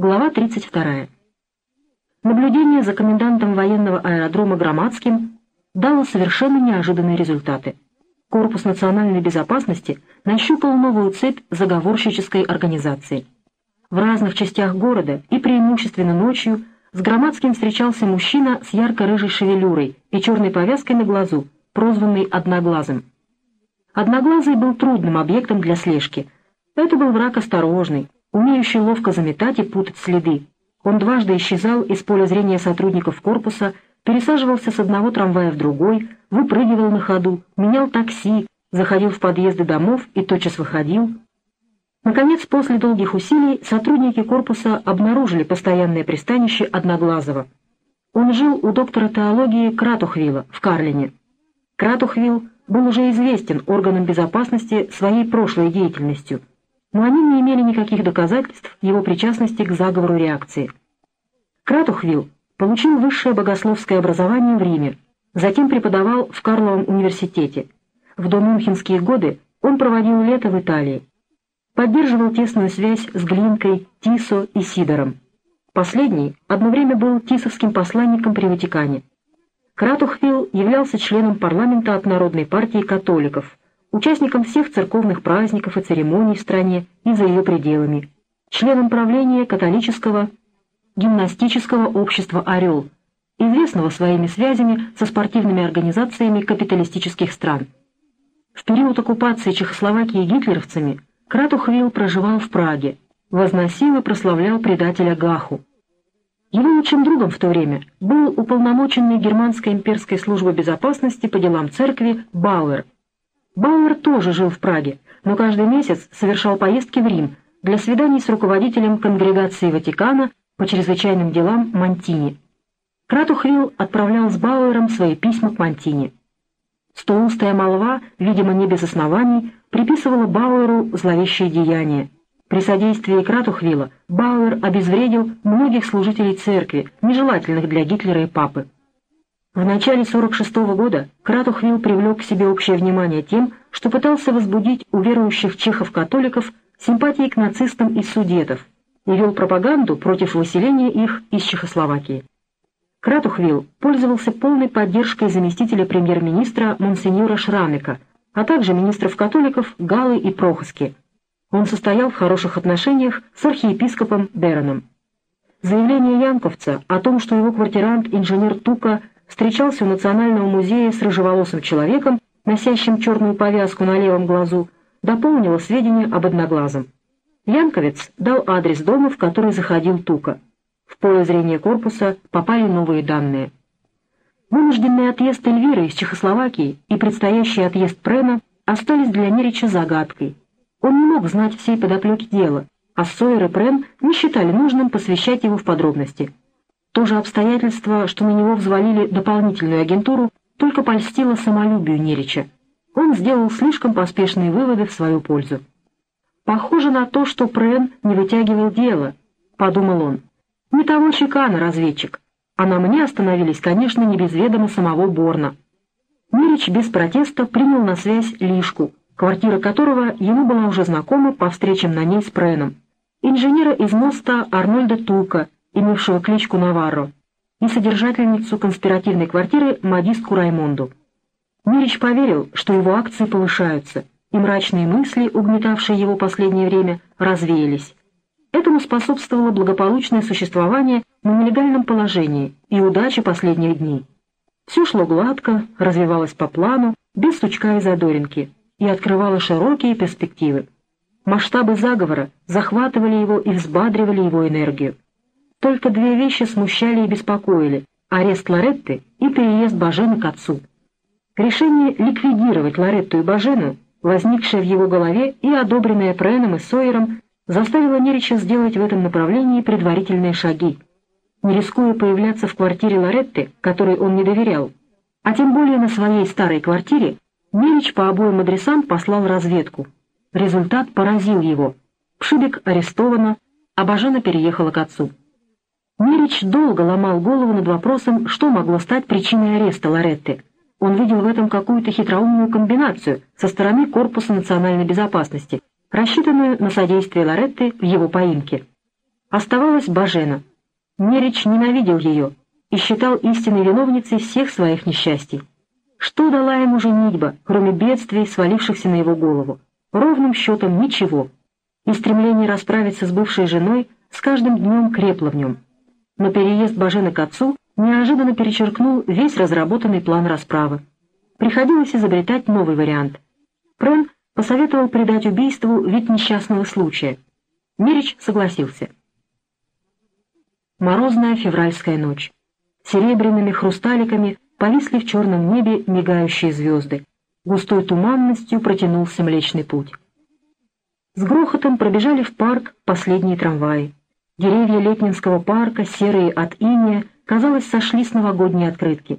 Глава 32. Наблюдение за комендантом военного аэродрома Громадским дало совершенно неожиданные результаты. Корпус национальной безопасности нащупал новую цепь заговорщической организации. В разных частях города и преимущественно ночью с Громадским встречался мужчина с ярко-рыжей шевелюрой и черной повязкой на глазу, прозванный Одноглазым. Одноглазый был трудным объектом для слежки. Это был враг осторожный, умеющий ловко заметать и путать следы. Он дважды исчезал из поля зрения сотрудников корпуса, пересаживался с одного трамвая в другой, выпрыгивал на ходу, менял такси, заходил в подъезды домов и тотчас выходил. Наконец, после долгих усилий, сотрудники корпуса обнаружили постоянное пристанище Одноглазого. Он жил у доктора теологии Кратухвилла в Карлине. Кратухвилл был уже известен органам безопасности своей прошлой деятельностью – но они не имели никаких доказательств его причастности к заговору реакции. Кратухвилл получил высшее богословское образование в Риме, затем преподавал в Карловом университете. В домюнхенские годы он проводил лето в Италии. Поддерживал тесную связь с Глинкой, Тисо и Сидором. Последний одно время был тисовским посланником при Ватикане. Кратухвилл являлся членом парламента от Народной партии католиков, участником всех церковных праздников и церемоний в стране и за ее пределами, членом правления католического гимнастического общества «Орел», известного своими связями со спортивными организациями капиталистических стран. В период оккупации Чехословакии гитлеровцами Кратухвилл проживал в Праге, возносил и прославлял предателя Гаху. Его лучшим другом в то время был уполномоченный германской имперской службы безопасности по делам церкви Бауэр – Бауэр тоже жил в Праге, но каждый месяц совершал поездки в Рим для свиданий с руководителем конгрегации Ватикана по чрезвычайным делам Монтини. Кратухвилл отправлял с Бауэром свои письма к Монтини. Стоустая молва, видимо, не без оснований, приписывала Бауэру зловещие деяния. При содействии Кратухвилла Бауэр обезвредил многих служителей церкви, нежелательных для Гитлера и Папы. В начале 46 -го года Кратухвилл привлек к себе общее внимание тем, что пытался возбудить у верующих чехов-католиков симпатии к нацистам из судетов и вел пропаганду против выселения их из Чехословакии. Кратухвилл пользовался полной поддержкой заместителя премьер-министра Монсеньора Шрамика, а также министров-католиков Галы и Прохоски. Он состоял в хороших отношениях с архиепископом Дероном. Заявление Янковца о том, что его квартирант, инженер Тука, встречался у Национального музея с рыжеволосым человеком, носящим черную повязку на левом глазу, дополнило сведения об одноглазом. Янковец дал адрес дома, в который заходил Тука. В поле зрения корпуса попали новые данные. Вынужденный отъезд Эльвиры из Чехословакии и предстоящий отъезд Прена остались для Нерича загадкой. Он не мог знать всей подоплеки дела, а Сойер и Прен не считали нужным посвящать его в подробности – то же обстоятельство, что на него взвалили дополнительную агентуру, только польстило самолюбию Нерича. Он сделал слишком поспешные выводы в свою пользу. «Похоже на то, что Прен не вытягивал дело», — подумал он. «Не того чекана, разведчик. А на мне остановились, конечно, не без ведома самого Борна». Нерич без протеста принял на связь Лишку, квартира которого ему была уже знакома по встречам на ней с Преном. Инженера из моста Арнольда Тука — имевшего кличку Наварро, и содержательницу конспиративной квартиры модистку Раймонду. Мирич поверил, что его акции повышаются, и мрачные мысли, угнетавшие его последнее время, развеялись. Этому способствовало благополучное существование на нелегальном положении и удача последних дней. Все шло гладко, развивалось по плану, без сучка и задоринки, и открывало широкие перспективы. Масштабы заговора захватывали его и взбадривали его энергию. Только две вещи смущали и беспокоили — арест Лоретты и переезд Бажена к отцу. Решение ликвидировать Лоретту и Бажену, возникшее в его голове и одобренное Преном и Сойером, заставило Нерича сделать в этом направлении предварительные шаги. Не рискуя появляться в квартире Лоретты, которой он не доверял, а тем более на своей старой квартире, Нерич по обоим адресам послал разведку. Результат поразил его. Пшибик арестована, а Бажена переехала к отцу. Мирич долго ломал голову над вопросом, что могло стать причиной ареста Лоретты. Он видел в этом какую-то хитроумную комбинацию со стороны Корпуса национальной безопасности, рассчитанную на содействие Лоретты в его поимке. Оставалась Бажена. Нерич ненавидел ее и считал истинной виновницей всех своих несчастий. Что дала ему женитьба, кроме бедствий, свалившихся на его голову? Ровным счетом ничего. И стремление расправиться с бывшей женой с каждым днем крепло в нем. Но переезд Бажены к отцу неожиданно перечеркнул весь разработанный план расправы. Приходилось изобретать новый вариант. Прен посоветовал придать убийству вид несчастного случая. Мирич согласился. Морозная февральская ночь. Серебряными хрусталиками повисли в черном небе мигающие звезды. Густой туманностью протянулся Млечный Путь. С грохотом пробежали в парк последние трамваи. Деревья Летнинского парка, серые от иния, казалось, сошли с новогодней открытки.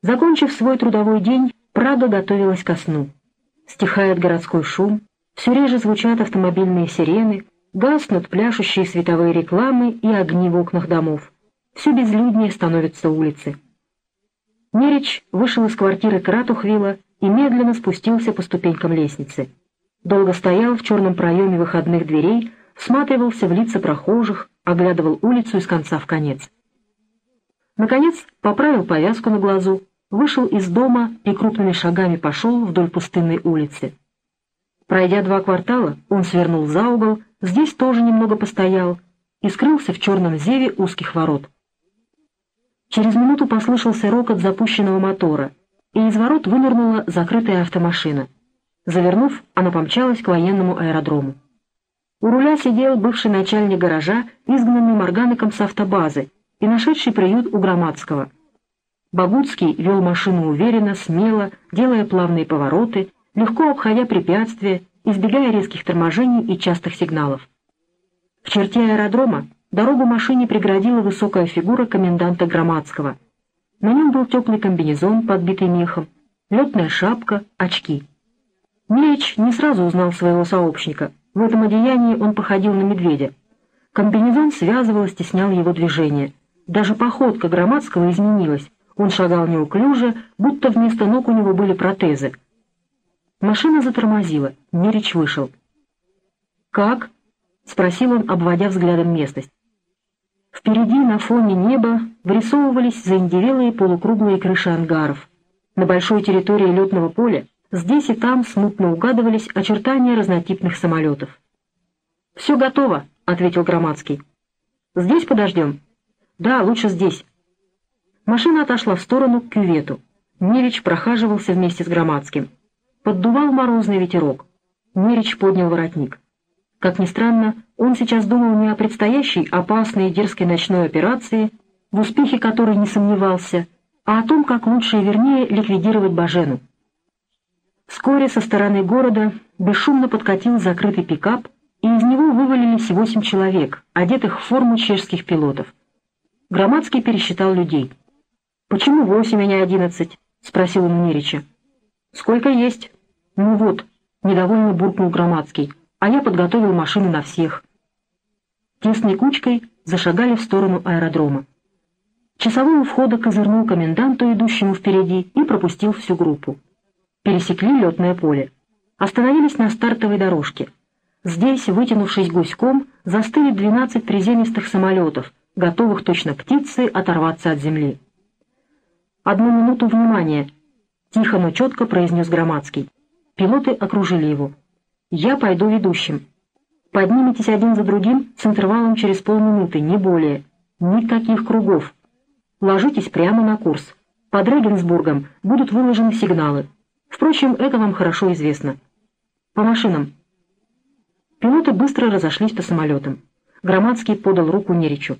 Закончив свой трудовой день, Прага готовилась ко сну. Стихает городской шум, все реже звучат автомобильные сирены, гаснут пляшущие световые рекламы и огни в окнах домов. Все безлюднее становятся улицы. Мерич вышел из квартиры Кратухвила и медленно спустился по ступенькам лестницы. Долго стоял в черном проеме выходных дверей, всматривался в лица прохожих, оглядывал улицу из конца в конец. Наконец поправил повязку на глазу, вышел из дома и крупными шагами пошел вдоль пустынной улицы. Пройдя два квартала, он свернул за угол, здесь тоже немного постоял и скрылся в черном зеве узких ворот. Через минуту послышался рокот запущенного мотора, и из ворот вынырнула закрытая автомашина. Завернув, она помчалась к военному аэродрому. У руля сидел бывший начальник гаража, изгнанный Морганыком с автобазы и нашедший приют у Громадского. Богутский вел машину уверенно, смело, делая плавные повороты, легко обходя препятствия, избегая резких торможений и частых сигналов. В черте аэродрома дорогу машине преградила высокая фигура коменданта Громадского. На нем был теплый комбинезон, подбитый мехом, летная шапка, очки. Меч не сразу узнал своего сообщника. В этом одеянии он походил на медведя. Комбинезон связывал и стеснял его движение. Даже походка Громадского изменилась. Он шагал неуклюже, будто вместо ног у него были протезы — Машина затормозила, Мерич вышел. «Как?» — спросил он, обводя взглядом местность. Впереди на фоне неба вырисовывались заиндевелые полукруглые крыши ангаров. На большой территории летного поля здесь и там смутно угадывались очертания разнотипных самолетов. «Все готово», — ответил Громадский. «Здесь подождем?» «Да, лучше здесь». Машина отошла в сторону к кювету. Невич прохаживался вместе с Громадским. Поддувал морозный ветерок. Мерич поднял воротник. Как ни странно, он сейчас думал не о предстоящей опасной и дерзкой ночной операции, в успехе которой не сомневался, а о том, как лучше и вернее ликвидировать Бажену. Вскоре со стороны города бесшумно подкатил закрытый пикап, и из него вывалились восемь человек, одетых в форму чешских пилотов. Громадский пересчитал людей. «Почему восемь, а не одиннадцать?» — спросил он Мирича. «Сколько есть?» «Ну вот», — недовольно буркнул Громадский, «а я подготовил машины на всех». Тесной кучкой зашагали в сторону аэродрома. Часовой у входа козырнул коменданту, идущему впереди, и пропустил всю группу. Пересекли летное поле. Остановились на стартовой дорожке. Здесь, вытянувшись гуськом, застыли 12 приземистых самолетов, готовых точно птицы оторваться от земли. «Одну минуту внимания!» — тихо, но четко произнес Громадский. Пилоты окружили его. «Я пойду ведущим. Поднимитесь один за другим с интервалом через полминуты, не более. Никаких кругов. Ложитесь прямо на курс. Под Регенсбургом будут выложены сигналы. Впрочем, это вам хорошо известно. По машинам». Пилоты быстро разошлись по самолетам. Громадский подал руку Неричу.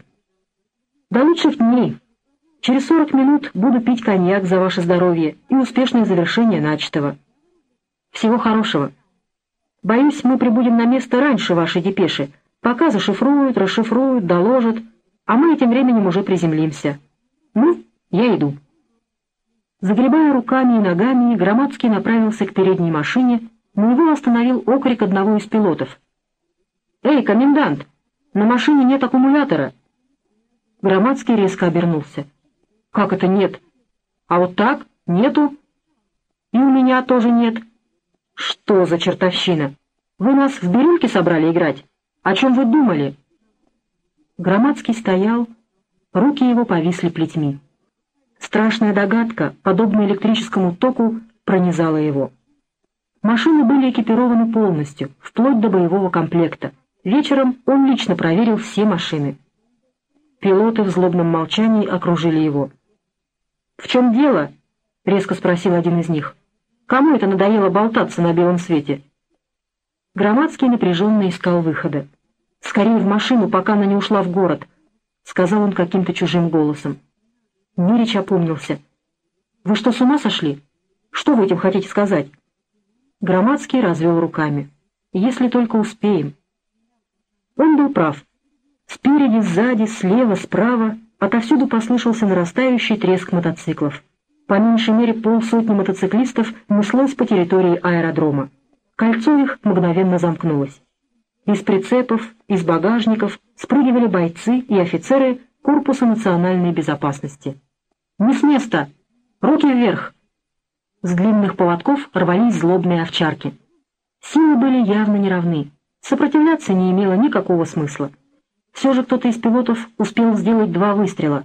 «До лучших дней. Через сорок минут буду пить коньяк за ваше здоровье и успешное завершение начатого». Всего хорошего. Боюсь, мы прибудем на место раньше вашей депеши, пока зашифруют, расшифруют, доложат, а мы этим временем уже приземлимся. Ну, я иду». Загребая руками и ногами, Громадский направился к передней машине, но его остановил окрик одного из пилотов. «Эй, комендант, на машине нет аккумулятора!» Громадский резко обернулся. «Как это нет? А вот так? Нету?» «И у меня тоже нет». «Что за чертовщина? Вы нас в бирюльке собрали играть? О чем вы думали?» Громадский стоял, руки его повисли плетьми. Страшная догадка, подобная электрическому току, пронизала его. Машины были экипированы полностью, вплоть до боевого комплекта. Вечером он лично проверил все машины. Пилоты в злобном молчании окружили его. «В чем дело?» — резко спросил один из них. «Кому это надоело болтаться на белом свете?» Громадский напряженно искал выхода. «Скорее в машину, пока она не ушла в город», — сказал он каким-то чужим голосом. Мирич опомнился. «Вы что, с ума сошли? Что вы этим хотите сказать?» Громадский развел руками. «Если только успеем». Он был прав. Спереди, сзади, слева, справа отовсюду послышался нарастающий треск мотоциклов. По меньшей мере полсотни мотоциклистов неслось по территории аэродрома. Кольцо их мгновенно замкнулось. Из прицепов, из багажников спрыгивали бойцы и офицеры Корпуса национальной безопасности. «Не с места! Руки вверх!» С длинных поводков рвались злобные овчарки. Силы были явно неравны. Сопротивляться не имело никакого смысла. Все же кто-то из пилотов успел сделать два выстрела.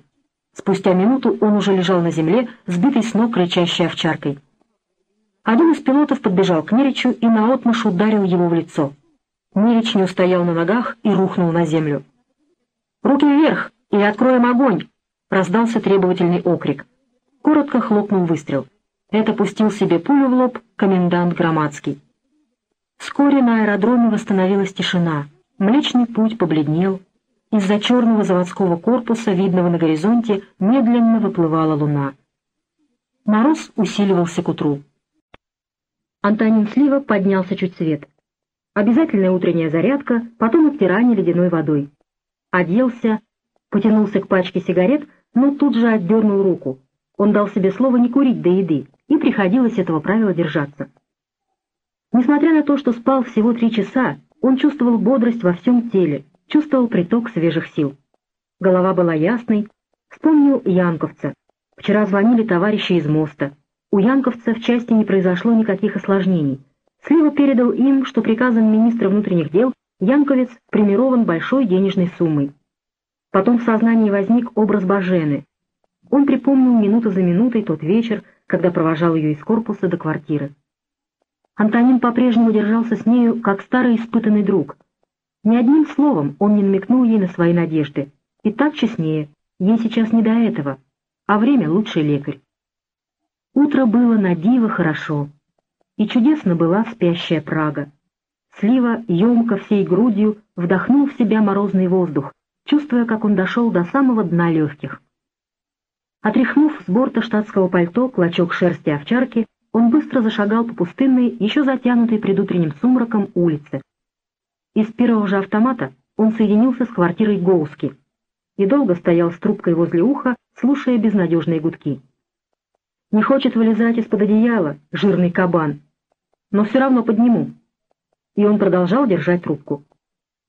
Спустя минуту он уже лежал на земле, сбитый с ног кричащей овчаркой. Один из пилотов подбежал к Неричу и наотмашь ударил его в лицо. Нерич не устоял на ногах и рухнул на землю. «Руки вверх и откроем огонь!» — раздался требовательный окрик. Коротко хлопнул выстрел. Это пустил себе пулю в лоб комендант Громадский. Вскоре на аэродроме восстановилась тишина. Млечный путь побледнел. Из-за черного заводского корпуса, видного на горизонте, медленно выплывала луна. Мороз усиливался к утру. Антонин Слива поднялся чуть свет. Обязательная утренняя зарядка, потом обтирание ледяной водой. Оделся, потянулся к пачке сигарет, но тут же отдернул руку. Он дал себе слово не курить до еды, и приходилось этого правила держаться. Несмотря на то, что спал всего три часа, он чувствовал бодрость во всем теле, чувствовал приток свежих сил. Голова была ясной, вспомнил Янковца. Вчера звонили товарищи из моста. У Янковца в части не произошло никаких осложнений. Слива передал им, что приказом министра внутренних дел Янковец премирован большой денежной суммой. Потом в сознании возник образ Бажены. Он припомнил минуту за минутой тот вечер, когда провожал ее из корпуса до квартиры. Антонин по-прежнему держался с нею, как старый испытанный друг. Ни одним словом он не намекнул ей на свои надежды. И так честнее, ей сейчас не до этого, а время — лучший лекарь. Утро было на диво хорошо, и чудесно была спящая Прага. Слива, емко всей грудью, вдохнул в себя морозный воздух, чувствуя, как он дошел до самого дна легких. Отряхнув с борта штатского пальто клочок шерсти овчарки, он быстро зашагал по пустынной, еще затянутой предутренним сумраком улице. Из первого же автомата он соединился с квартирой Гоуски и долго стоял с трубкой возле уха, слушая безнадежные гудки. Не хочет вылезать из-под одеяла, жирный кабан, но все равно подниму. И он продолжал держать трубку.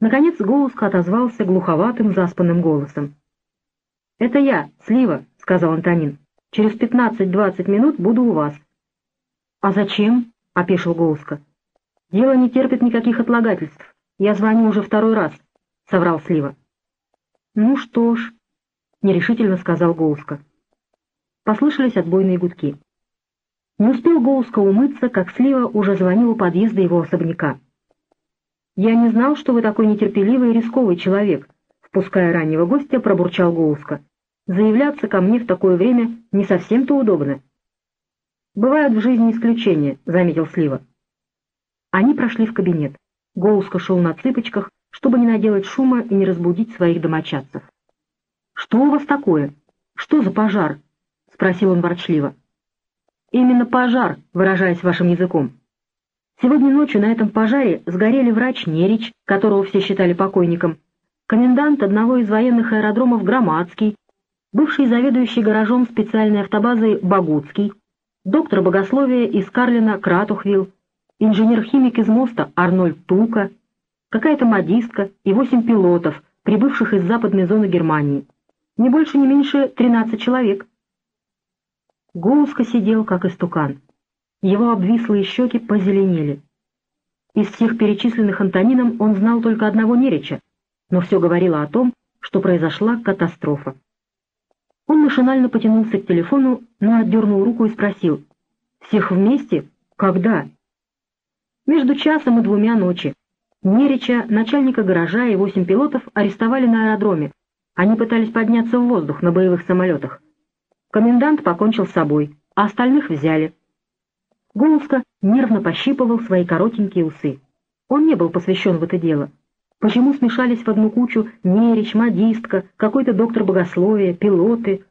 Наконец Гоуска отозвался глуховатым заспанным голосом. «Это я, Слива», — сказал Антонин. «Через пятнадцать-двадцать минут буду у вас». «А зачем?» — опешил Гоуска. «Дело не терпит никаких отлагательств. Я звоню уже второй раз», — соврал Слива. «Ну что ж», — нерешительно сказал Гоуска. Послышались отбойные гудки. Не успел Гоуска умыться, как Слива уже звонил у подъезда его особняка. «Я не знал, что вы такой нетерпеливый и рисковый человек», — впуская раннего гостя, пробурчал Гоуска. Заявляться ко мне в такое время не совсем-то удобно. «Бывают в жизни исключения», — заметил Слива. Они прошли в кабинет. Гоуска шел на цыпочках, чтобы не наделать шума и не разбудить своих домочадцев. «Что у вас такое? Что за пожар?» — спросил он ворчливо. «Именно пожар, выражаясь вашим языком. Сегодня ночью на этом пожаре сгорели врач Нерич, которого все считали покойником, комендант одного из военных аэродромов Громадский, бывший заведующий гаражом специальной автобазы Багутский, доктор богословия из Карлина Кратухвилл, инженер-химик из моста Арнольд Тука, какая-то модистка и восемь пилотов, прибывших из западной зоны Германии. Не больше, не меньше 13 человек. Гулуска сидел, как истукан. Его обвислые щеки позеленели. Из всех перечисленных Антонином он знал только одного Нерича, но все говорило о том, что произошла катастрофа. Он машинально потянулся к телефону, но отдернул руку и спросил. «Всех вместе? Когда?» Между часом и двумя ночи. Нерича, начальника гаража и восемь пилотов арестовали на аэродроме. Они пытались подняться в воздух на боевых самолетах. Комендант покончил с собой, а остальных взяли. Голуска нервно пощипывал свои коротенькие усы. Он не был посвящен в это дело. Почему смешались в одну кучу Нерич, модистка, какой-то доктор богословия, пилоты?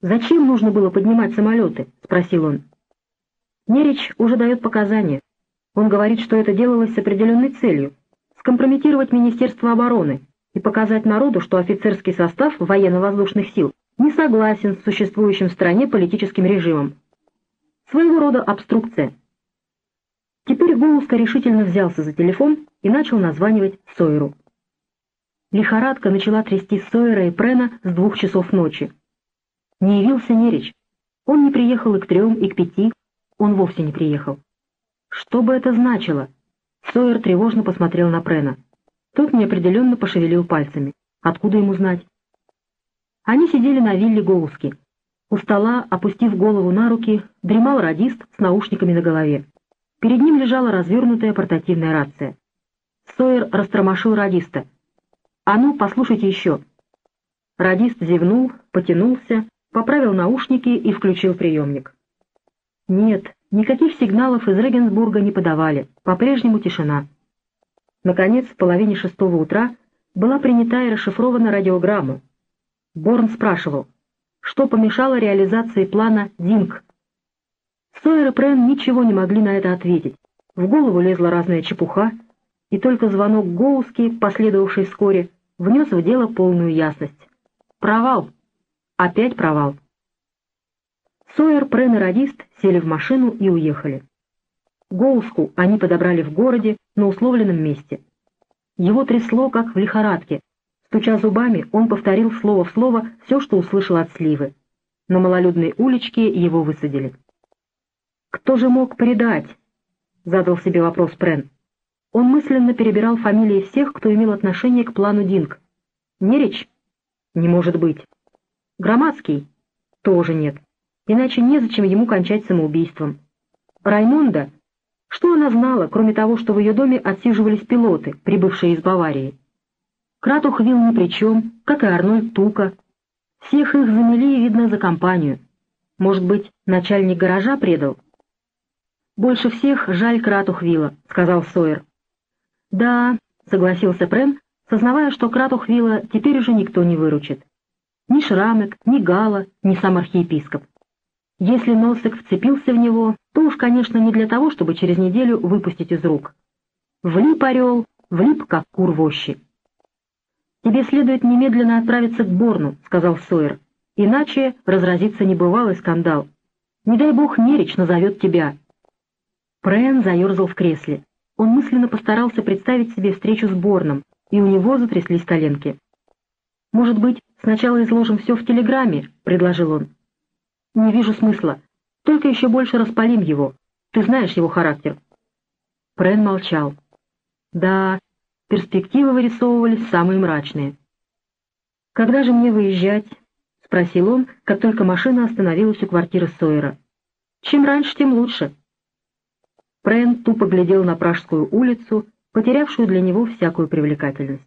«Зачем нужно было поднимать самолеты?» — спросил он. Нерич уже дает показания. Он говорит, что это делалось с определенной целью — скомпрометировать Министерство обороны и показать народу, что офицерский состав военно-воздушных сил не согласен с существующим в стране политическим режимом. Своего рода обструкция. Теперь Голуска решительно взялся за телефон и начал названивать Сойеру. Лихорадка начала трясти Сойера и Прена с двух часов ночи. Не явился Нерич. Он не приехал и к трем, и к пяти. Он вовсе не приехал. Что бы это значило? Сойер тревожно посмотрел на Прена. Тот неопределенно пошевелил пальцами. Откуда ему знать? Они сидели на вилле Голуски. У стола, опустив голову на руки, дремал радист с наушниками на голове. Перед ним лежала развернутая портативная рация. Сойер растромошил радиста. «А ну, послушайте еще». Радист зевнул, потянулся, поправил наушники и включил приемник. Нет, никаких сигналов из Регенсбурга не подавали, по-прежнему тишина. Наконец, в половине шестого утра была принята и расшифрована радиограмма. Борн спрашивал, что помешало реализации плана «Динг». Сойер и Прен ничего не могли на это ответить. В голову лезла разная чепуха, и только звонок Гоуски, последовавший вскоре, внес в дело полную ясность. Провал. Опять провал. Сойер, Прен и радист сели в машину и уехали. Гоуску они подобрали в городе на условленном месте. Его трясло, как в лихорадке. Стуча зубами, он повторил слово в слово все, что услышал от сливы. На малолюдной уличке его высадили. «Кто же мог предать?» — задал себе вопрос Прен. Он мысленно перебирал фамилии всех, кто имел отношение к плану Динг. Нерич? Не может быть. Громадский? Тоже нет иначе незачем ему кончать самоубийством. Раймонда? Что она знала, кроме того, что в ее доме отсиживались пилоты, прибывшие из Баварии? Кратух вил ни при чем, как и Арнольд Тука. Всех их замели, видно, за компанию. Может быть, начальник гаража предал? «Больше всех жаль Кратухвила», — сказал Сойер. «Да», — согласился Прем, сознавая, что Кратухвила теперь уже никто не выручит. Ни Шрамек, ни Гала, ни сам архиепископ. Если Носик вцепился в него, то уж, конечно, не для того, чтобы через неделю выпустить из рук. Влип орел, влип, как кур в ощи. «Тебе следует немедленно отправиться к Борну», — сказал Сойер. «Иначе разразится небывалый скандал. Не дай бог Нерич назовет тебя». Прен заерзал в кресле. Он мысленно постарался представить себе встречу с Борном, и у него затряслись коленки. «Может быть, сначала изложим все в телеграмме?» — предложил он. «Не вижу смысла. Только еще больше распалим его. Ты знаешь его характер». Прен молчал. «Да, перспективы вырисовывались самые мрачные». «Когда же мне выезжать?» — спросил он, как только машина остановилась у квартиры Сойера. «Чем раньше, тем лучше». Прен тупо глядел на Пражскую улицу, потерявшую для него всякую привлекательность.